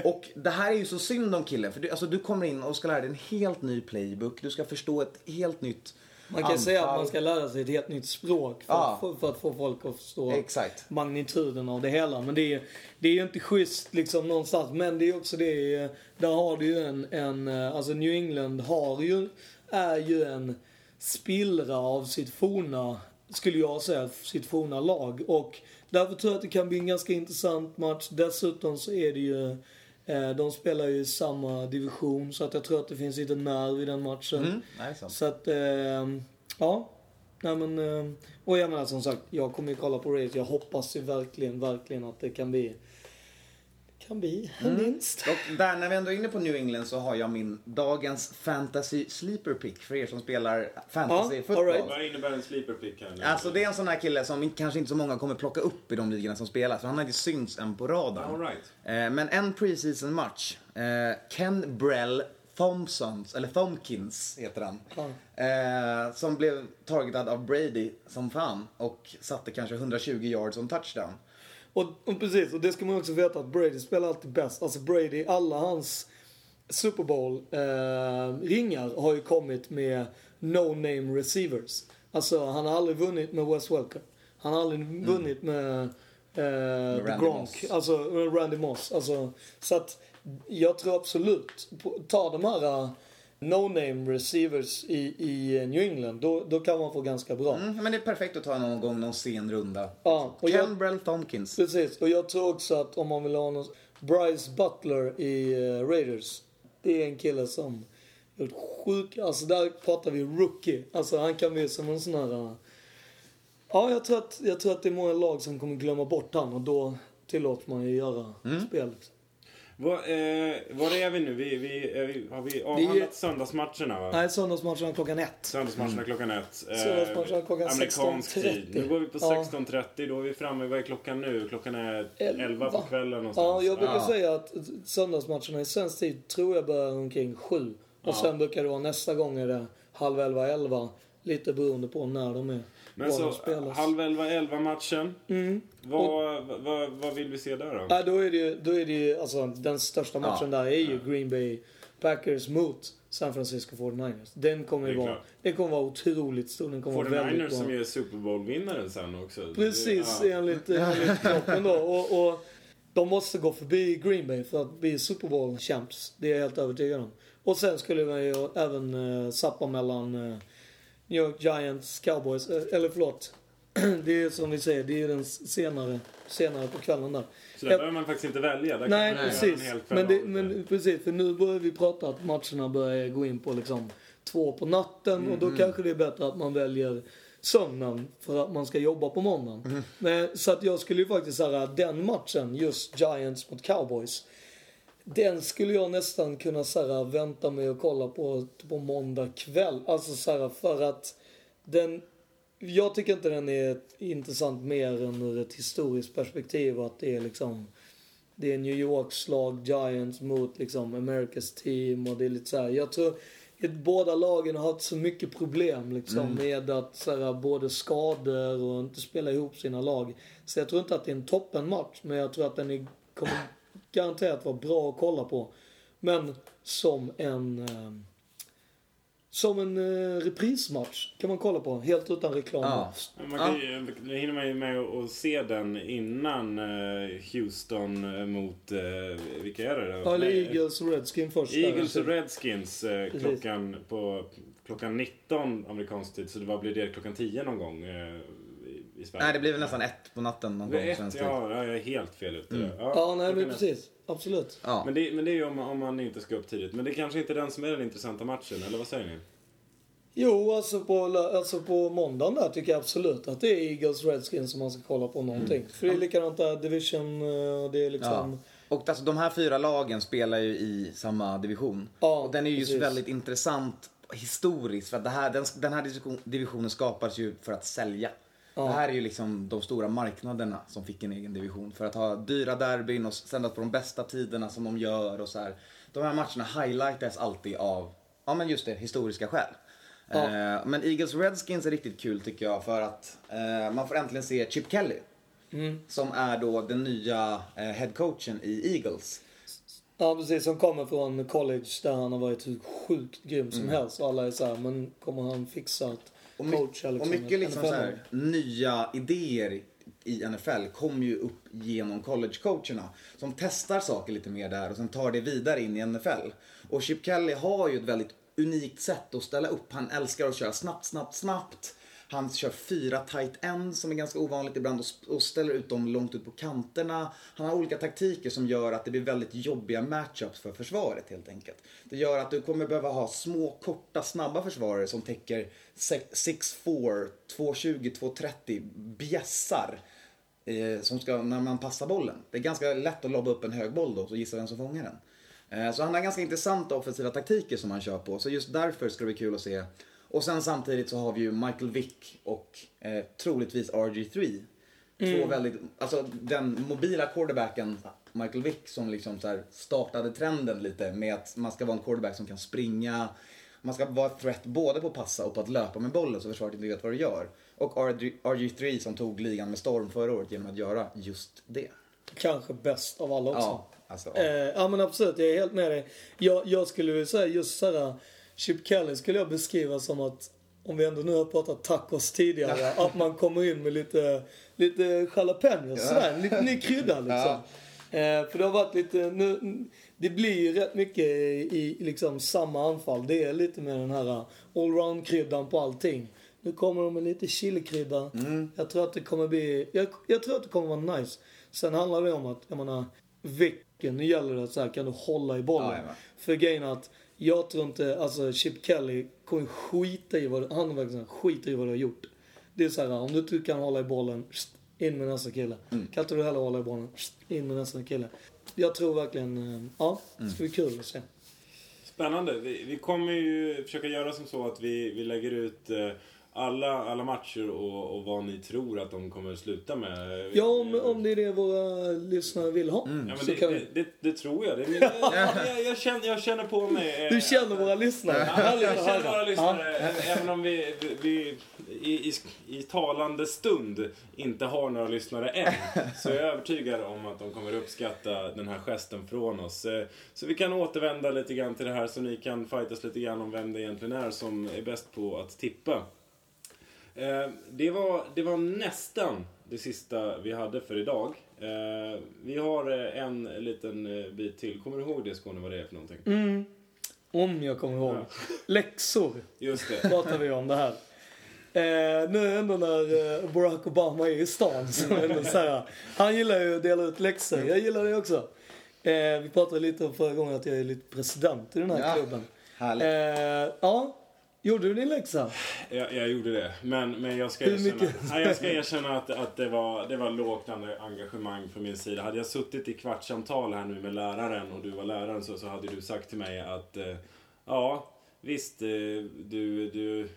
Och det här är ju så synd om killen, för du, alltså, du kommer in och ska lära dig en helt ny playbook, du ska förstå ett helt nytt Man kan säga att anfall. man ska lära sig ett helt nytt språk för, Ja. för, för att få folk att förstå Exakt. magnituden av det hela. Men det är, det är ju inte schysst liksom någonstans. Men det är också det, där har du ju en, en alltså New England har ju, är ju en spillra av sitt forna, skulle jag säga, sitt forna lag. Och därför tror jag att det kan bli en ganska intressant match. Dessutom så är det ju, eh, de spelar ju i samma division. Så att jag tror att det finns lite nerv i den matchen. Mm, nej, sant. Så att, eh, ja. Nej men, eh, och jag menar som sagt, jag kommer ju kolla på race. Jag hoppas ju verkligen, verkligen att det kan bli, kan bli en Mm. vinst. Och där när vi ändå är inne på New England så har jag min dagens fantasy sleeper pick för er som spelar fantasy Ja, fotboll. all right. Vad innebär en sleeper pick här nu? Alltså det är en sån här kille som kanske inte så många kommer plocka upp i de ligorna som spelar, för han har inte synts än på radarn. All right. Eh, Men en preseason match. Eh, Ken Brell Thompsons, eller Thompkins heter han. Ja. Eh, som blev targetad av Brady som fan och satte kanske 120 yards som touchdown. Och, och precis, och det ska man också veta att Brady spelar alltid bäst. Alltså Brady, alla hans Super Bowl eh, har ju kommit med no name receivers. Alltså han har aldrig vunnit med Wes Welker. Han har aldrig vunnit med, eh, Randy Gronk. Moss. Alltså eh, Randy Moss. Alltså, så att jag tror absolut, ta de här uh, no-name receivers i, i New England, då, då kan man få ganska bra. Mm, men det är perfekt att ta någon gång någon sen runda. Ja, och jag, Kenbrell Tompkins. precis. Och jag tror också att om man vill ha någon, Bryce Butler i uh, Raiders, det är en kille som gjort sjuk, alltså där pratar vi rookie. Alltså han kan bli som en sån här, uh, ja jag tror, att, jag tror att det är många lag som kommer glömma bort han och då tillåter man ju göra spel. Liksom. Var, eh, var är vi nu? Vi, vi, vi, har vi avhandlat söndagsmatcherna va? Nej, söndagsmatchen klockan ett. Söndagsmatcherna klockan ett. Eh, Söndagsmatcherna klockan Amerikansk 16.30. tid. Nu går vi på Ja. 16.30. Då är vi framme, vad är klockan nu? Klockan är Elva. 11 på kvällen någonstans. Ja, jag brukar Ja. säga att söndagsmatcherna i svensk tid tror jag börjar omkring sju. Och Ja. sen brukar det vara nästa gång är det halv elva, elva. Lite beroende på när de är. Men så, spelas. halv 11, 11 matchen. Mm. Vad, vad, vad vill vi se där då? Då är det ju, då är det ju, alltså den största matchen där är ju Green Bay Packers mot San Francisco 49ers. Den kommer Det ju vara, den kommer vara otroligt stor. Den kommer vara väldigt 49ers bra. som är Super Bowl-vinnaren sen också. Precis, Ja. enligt, enligt kroppen då. Och, och de måste gå förbi Green Bay för att bli Super Bowl champs. Det är jag helt övertygad om. Och sen skulle man ju även sappa mellan uh, New York Giants, Cowboys, eh, eller förlåt. det är som vi säger, det är den senare, senare på kvällen där. Så där Jag- behöver man faktiskt inte välja. Där Nej, precis. Men, det, men precis, för nu börjar vi prata att matcherna börjar gå in på liksom två på natten och då kanske det är bättre att man väljer söndagen för att man ska jobba på måndagen. Men, så att jag skulle ju faktiskt säga den matchen, just Giants mot Cowboys. Den skulle jag nästan kunna säga vänta med att kolla på på måndag kväll. Alltså så här, för att den jag tycker inte den är intressant mer än ur ett historiskt perspektiv. Att det är liksom det är New Yorks lag, Giants mot liksom America's team och det är lite så här. Jag tror att båda lagen har haft så mycket problem liksom med att så här, både skador och inte spela ihop sina lag. Så jag tror inte att det är en toppenmatch men jag tror att den är, kommer garanterat vara bra att kolla på. Men som en eh, som en eh, reprismatch kan man kolla på helt utan reklam. Ja. Man kan ju, nu hinner man ju med att se den innan eh, Houston mot, vilka är det då? Ja, eller Eagles och Redskins först. Eagles och Redskins klockan, på, klockan 19 amerikansk tid. Så det var, blir det klockan 10 någon gång i, Sverige? Nej, det blir väl nästan ett på natten någon gång ett, svensk tid. ja, jag är helt fel ute. där. Ja, nej klockan men ett. precis. Absolut. Ja. Men det, men det är ju om, man- om man inte ska upp tidigt. Men det är kanske inte är den som är den intressanta matchen, eller vad säger ni? Jo, alltså på, alltså på måndagen där tycker jag absolut att det är Eagles Redskins som man ska kolla på någonting. Mm. För det är likadant där, division, eh, och det är liksom... Och alltså, de här fyra lagen spelar ju i samma division. Ja, och den är ju just precis. väldigt intressant historiskt. För att det här, den, den här division- divisionen skapades ju för att sälja. Det här är ju liksom de stora marknaderna som fick en egen division. För att ha dyra derbyn och sändas på de bästa tiderna som de gör och så här. De här matcherna highlightas alltid av, ja men just det, historiska skäl. Ja. Eh, men Eagles Redskins är riktigt kul tycker jag för att eh, man får äntligen se Chip Kelly. Mm. Som är då den nya eh, headcoachen i Eagles. Ja, precis. Som kommer från college där han har varit hur sjukt grym som helst. Och alla är såhär, men kommer han fixa att Mm. Och, my- coacha liksom och mycket liksom så NFL? här, nya idéer i NFL kommer ju upp genom collegecoacherna. Som testar saker lite mer där och sen tar det vidare in i NFL. Och Chip Kelly har ju ett väldigt unikt sätt att ställa upp. Han älskar att köra snabbt, snabbt, snabbt. Han kör fyra tight ends som är ganska ovanligt ibland och ställer ut dem långt ut på kanterna. Han har olika taktiker som gör att det blir väldigt jobbiga matchups för försvaret helt enkelt. Det gör att du kommer behöva ha små, korta, snabba försvarare som täcker se- 6'4, 220, 230 bjässar. Eh, som ska, när man passar bollen. Det är ganska lätt att lobba upp en hög boll då, och gissa vem som fångar den. Eh, så han har ganska intressanta offensiva taktiker som han kör på. Så just därför ska det bli kul att se. Och sen samtidigt så har vi ju Michael Vick och eh, troligtvis RG3. Två väldigt, alltså den mobila quarterbacken Michael Vick som liksom så startade trenden lite med att man ska vara en quarterback som kan springa. Man ska vara ett threat både på att passa och på att löpa med bollen så försvaret inte vet vad det gör. Och RG, RG3 som tog ligan med storm förra året genom att göra just det. Kanske bäst av alla också. Ja, alltså, Eh, ja men absolut, jag är helt med dig. Jag, jag skulle vilja säga just såhär, Chip Kelly skulle jag beskriva som att, om vi ändå nu har pratat tacos tidigare, att man kommer in med lite, lite jalapenos sådär, lite ny krydda liksom. Ja. Eh, för det har varit lite, nu, det blir ju rätt mycket i liksom samma anfall. Det är lite med den här allround-kryddan på allting. Nu kommer de med lite chilikrydda. Mm. Jag tror att det kommer bli, jag, jag tror att det kommer vara nice. Sen handlar det om att, jag menar, vilken, nu gäller det att så här, kan du hålla i bollen. Ja, ja. För grejen att jag tror inte, alltså Chip Kelly kommer skita i vad, han verkligen skiter i vad du har gjort. Det är så här, om du inte kan hålla i bollen, in med nästa kille. Mm. Kan inte du heller hålla i bollen, in med nästa kille. Jag tror verkligen, eh, ja, det ska bli kul att se. Spännande. Vi, vi kommer ju försöka göra som så att vi, vi lägger ut eh, alla, alla matcher och, och vad ni tror att de kommer sluta med. Ja, om, om det är det våra lyssnare vill ha. Ja, men så det, kan det, vi. det, det tror jag. Det, jag, jag, jag, känner, jag känner på mig. eh, Du känner våra lyssnare. Ja, jag känner våra Ja. lyssnare, även om vi, vi, vi i, i, i talande stund inte har några lyssnare än, så är jag övertygad om att de kommer uppskatta den här gesten från oss. Eh, Så vi kan återvända lite grann till det här så ni kan fightas lite grann om vem det egentligen är som är bäst på att tippa. Eh, Det var, det var nästan det sista vi hade för idag. Eh, Vi har eh, en liten eh, bit till. Kommer du ihåg det Skåne vad det är för någonting? Mm. Om jag kommer ihåg. Ja. Läxor Just det. pratar vi om det här. Eh, nu ändå när Barack Obama är i stan så det så här, Han gillar ju att dela ut läxor. Jag gillar det också. Eh, vi pratade lite om förra gången att jag är lite president i den här Ja. klubben. Härligt. Eh, ja, gjorde du din läxa? Jag, jag gjorde det. Men, men jag ska erkänna, nej, jag ska erkänna att, att det, var, det var lågt engagemang från min sida. Hade jag suttit i kvartssamtal här nu med läraren och du var läraren så, så hade du sagt till mig att eh, ja, visst, eh, du, du,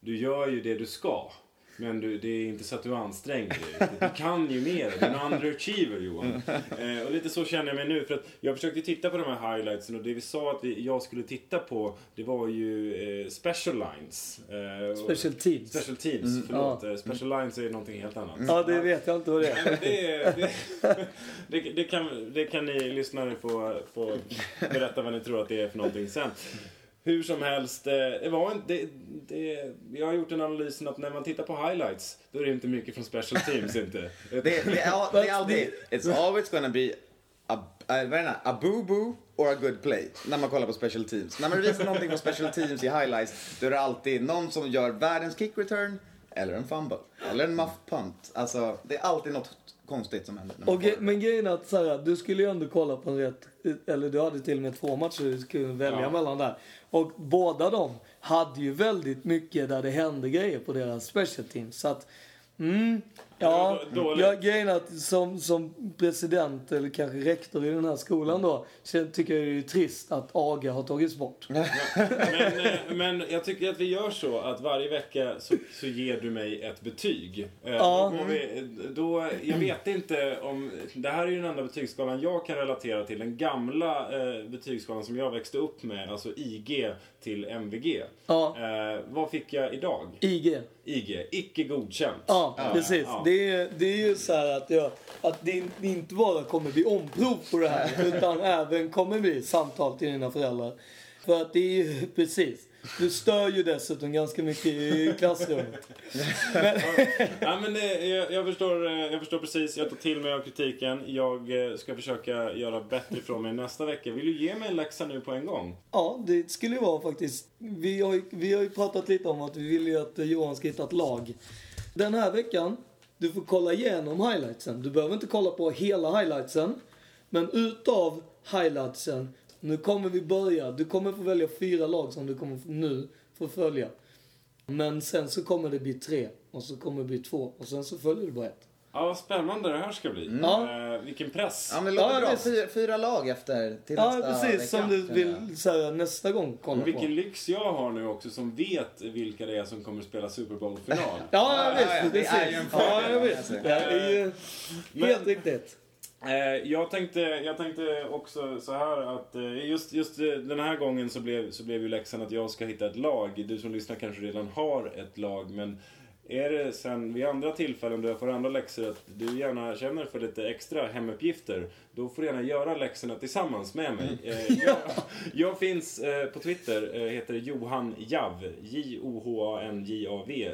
du gör ju det du ska. Men du, det är inte så att du anstränger dig. Du kan ju mer. Du är en underachiever Johan. Eh, och lite så känner jag mig nu. För att jag försökte titta på de här highlightsen och det vi sa att vi, jag skulle titta på det var ju eh, special lines. Eh, Special teams. Special teams, förlåt. Eh, Special lines är någonting helt annat. Ja, det vet jag inte vad det är. det, det, det, kan, det kan ni lyssnare få, få berätta vad ni tror att det är för någonting sen. Hur som helst, eh, det var en, det, det, jag har gjort den analysen att när man tittar på highlights, då är det inte mycket från special teams inte. Det, det, är, det är alltid, it's always gonna be a, a, är det, a boo-boo or a good play när man kollar på special teams. När man visar någonting på special teams i highlights då är det alltid någon som gör världens kick return eller en fumble eller en muff punt. Alltså det är alltid något konstigt som händer. Och, men grejen är att så här, du skulle ju ändå kolla på en rätt, eller du hade till och med två matcher du skulle välja Ja. mellan där. Och båda de hade ju väldigt mycket där det hände grejer på deras special teams. Så att, mm, ja, jag, grejen att som, som president eller kanske rektor i den här skolan då, så tycker jag det är trist att AGA har tagits bort. Men, eh, men jag tycker att vi gör så att varje vecka så, så ger du mig ett betyg. Eh, Ja. Då vi, då, jag vet inte om... Det här är ju den enda betygsskalan jag kan relatera till. Den gamla eh, betygsskalan som jag växte upp med, alltså IG till MVG. Ja. Eh, vad fick jag idag? IG. IG, icke godkänt. Ja, precis. ja. Det, är, det är ju så här att, jag, att det inte bara kommer bli omprov på det här utan även kommer bli samtal till dina föräldrar. För att det är ju precis. Du stör ju dessutom ganska mycket i klassrummet. Men, Ja, men det, jag, jag, förstår, eh, jag förstår precis. Jag tar till mig av kritiken. Jag eh, ska försöka göra bättre ifrån mig nästa vecka. Vill du ge mig en läxa nu på en gång? ja, det skulle ju vara faktiskt. Vi har, vi har ju pratat lite om att vi vill ju att Johan ska hitta ett lag. Den här veckan, du får kolla igenom highlightsen. Du behöver inte kolla på hela highlightsen. Men utav highlightsen, nu kommer vi börja. Du kommer få välja fyra lag som du kommer nu få följa. Men sen så kommer det bli tre. Och så kommer det bli två. Och sen så följer du bara ett. Ja, vad spännande det här ska bli. Ja. Eh, vilken press. Ja men låter Ja, visst. Fyra, fyra lag efter till Ja, nästa precis. vecka. Som du vill så nästa gång kolla Och vilken på. lyx jag har nu också som vet vilka det är som kommer spela Super Bowl-final. Ja, Ja, visst. ja, ja. Det är ju en fördel, Ja, jag vet. alltså. Det är ju helt riktigt. Eh, jag, tänkte, jag tänkte också så här att eh, just, just den här gången så blev, så blev ju läxan att jag ska hitta ett lag. Du som lyssnar kanske redan har ett lag men är det sen vid andra tillfällen då jag får andra läxor att du gärna känner för lite extra hemuppgifter då får du gärna göra läxorna tillsammans med mig. Eh, jag, jag finns eh, på Twitter, eh, heter Johan Jav. J-O-H-A-N-J-A-V.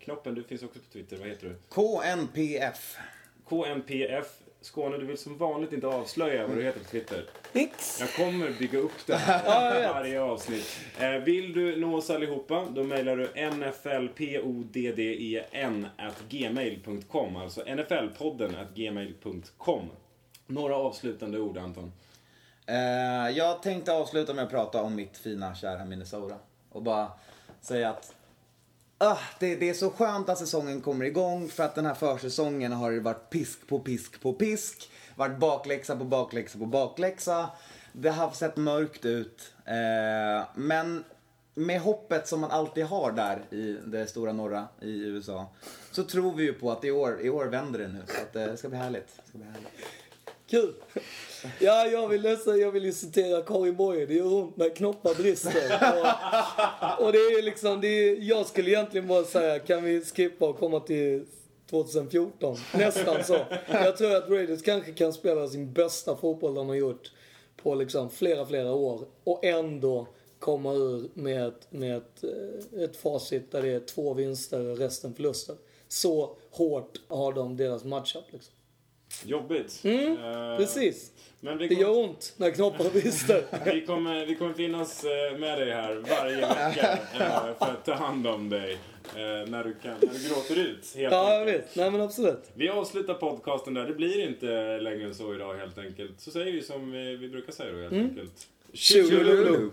Knoppen, du finns också på Twitter, vad heter du? KNPF. KNPF Skåne, du vill som vanligt inte avslöja vad du heter på Twitter. X. Jag kommer bygga upp det här Ja, varje avsnitt. Eh, vill du nå oss allihopa, då mejlar du nflpodden at gmail.com. Alltså nflpodden at gmail.com. Några avslutande ord, Anton. Eh, jag tänkte avsluta med att prata om mitt fina, kära Minnesota. Och bara säga att ah, det, det är så skönt att säsongen kommer igång för att den här försäsongen har det varit pisk på pisk på pisk. Varit bakläxa på bakläxa på bakläxa. Det har sett mörkt ut. Eh, men med hoppet som man alltid har där i det stora norra i USA så tror vi ju på att i år, i år vänder det nu. Så att eh, det ska bli härligt. Det ska bli härligt. Kul. Ja, jag vill läsa, jag vill ju citera Karin Boye. Det gör ont när knoppar brister. Och, och det är liksom, det är, jag skulle egentligen bara säga, kan vi skippa och komma till 2014? Nästan så. Jag tror att Raiders kanske kan spela sin bästa fotboll de har gjort på liksom flera, flera år. Och ändå komma ur med ett, med ett, eh, ett facit där det är två vinster och resten förluster. Så hårt har de deras matchup liksom. Jobbigt. Mm, Eh, Precis. Men vi Det kommer, gör ont när knoppar brister. vi, kommer, vi kommer finnas eh, med dig här varje vecka eh, för att ta hand om dig eh, när, du kan, när du gråter ut. Helt Ja, jag enkelt. vet. Nej men absolut. Vi avslutar podcasten där. Det blir inte längre än så idag helt enkelt. Så säger vi som vi, vi brukar säga då helt enkelt. Tjolulu.